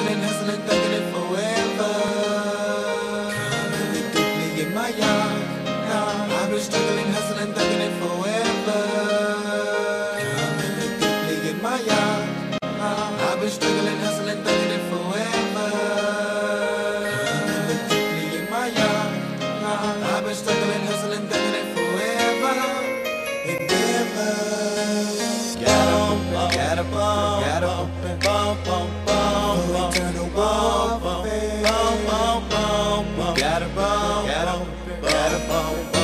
Hustling, thugging it forever. Deeply in my yard. I've been struggling, hustling, thugging it forever. Coming deeply in my yard. I've been struggling, hustling, thugging it forever. Got a bump, got a, got a bump,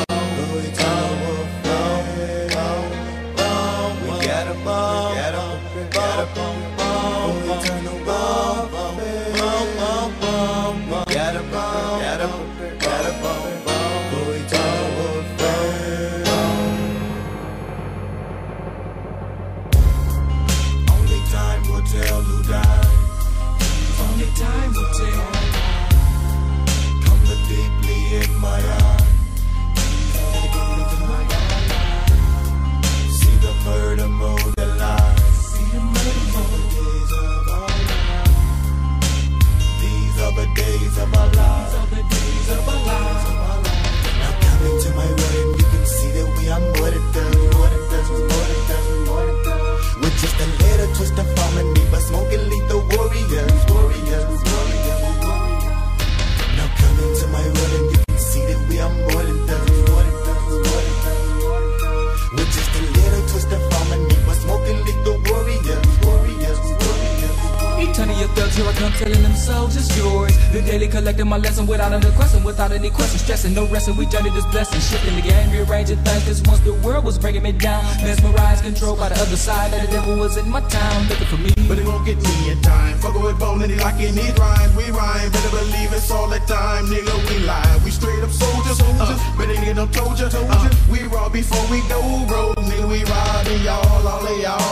come telling them souls it's yours. The daily collecting my lesson without any question, without any question. Stressing, no resting, we journey this blessing. Shifting the game, rearranging things, cause once the world was breaking me down. Mesmerized, controlled by the other side, that the devil was in my town, looking for me. But it won't get me in time. Fuck with bone and he like in his rhyme. We rhyme, better believe it's all the time. Nigga, we lie. We straight up soldiers. Uh, but they nigga done told ya. Uh, we raw before we go road. Nigga, we riding y'all, all of y'all,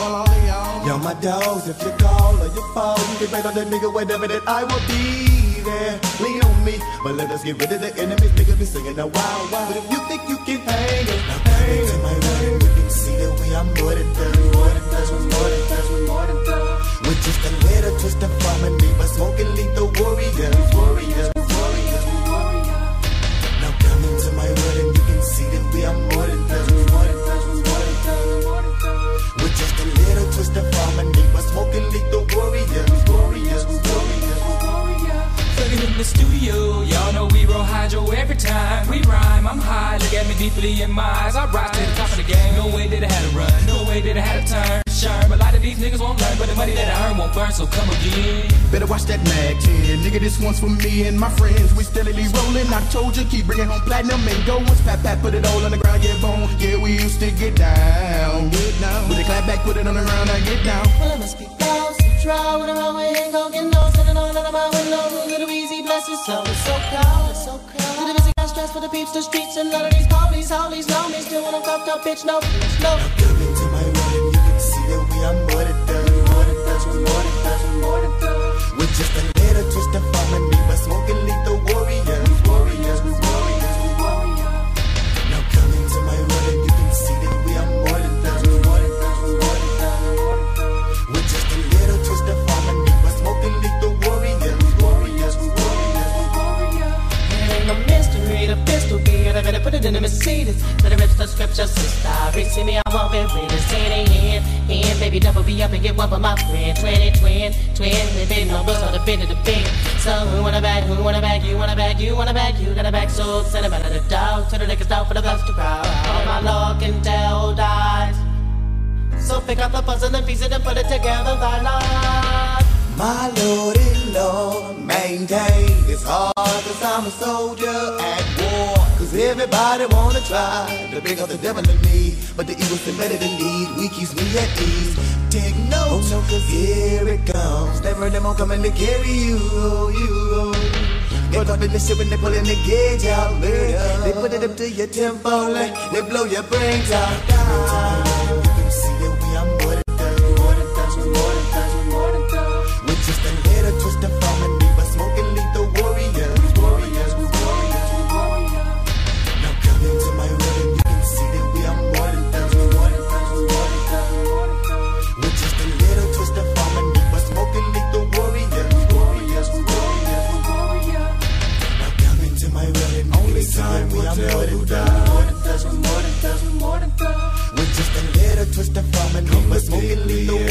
dogs, if you call or you fall, you can bet on that nigga whatever that I will be there. Lean on me, but let us get rid of the enemies. Nigga be singing a wild, wild. But if you think you can hang it, now hang to my wedding, you can see that we are in the studio, y'all know we roll hydro every time we rhyme. I'm high, look at me deeply in my eyes. I rise to the top of the game. No way that I had to run, no way that I had to turn. Sure, but a lot of these niggas won't learn, but the money that I earn won't burn, so come again. Better watch that mag 10. Nigga, this one's for me and my friends. We steadily rolling. I told you, keep bringing home platinum and gold ones. Pat, pat, put it all on the ground, yeah, bone. Yeah, we used to get down, get down. Put it clap back, put it on the ground, I get down. Well, it must be close to try when I'm So cold, so cold. The busy got stress for the peeps, the streets And none of these these know me. Still when I'm fucked up, bitch, no, no. Coming to my wedding, you can see that we are more than done, more than done, more than done, more than done. With just sister Reach me, I want it with a city in In, baby, double be up and get one for my friend. Twin, twin, twin been no bus on the bend of the bend So who wanna bag, who wanna bag, you wanna bag, you wanna bag You got a bag, so send back to the dog To the liquor store for the bus to crowd All my lock and tell dies. So pick up the puzzle and piece it and put it together by life My lord and lord, maintain It's hard cause I'm a soldier everybody wanna try to bring up the devil in me But the evil's embedded in need, we keeps me at ease. Take notes, oh, no, cause here it comes. Never them on coming to carry you, oh, you, oh Get up in the shit when they pulling the gauge out, murder They put it up to your tempo, like they blow your brains out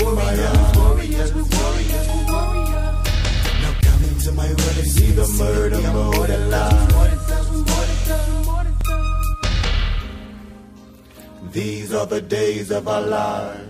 warriors. Warriors, we warriors, we warriors. Now come into my world and see the murder, than love. More than thugs, we're more than thugs, we're more than thugs. These are the days of our lives.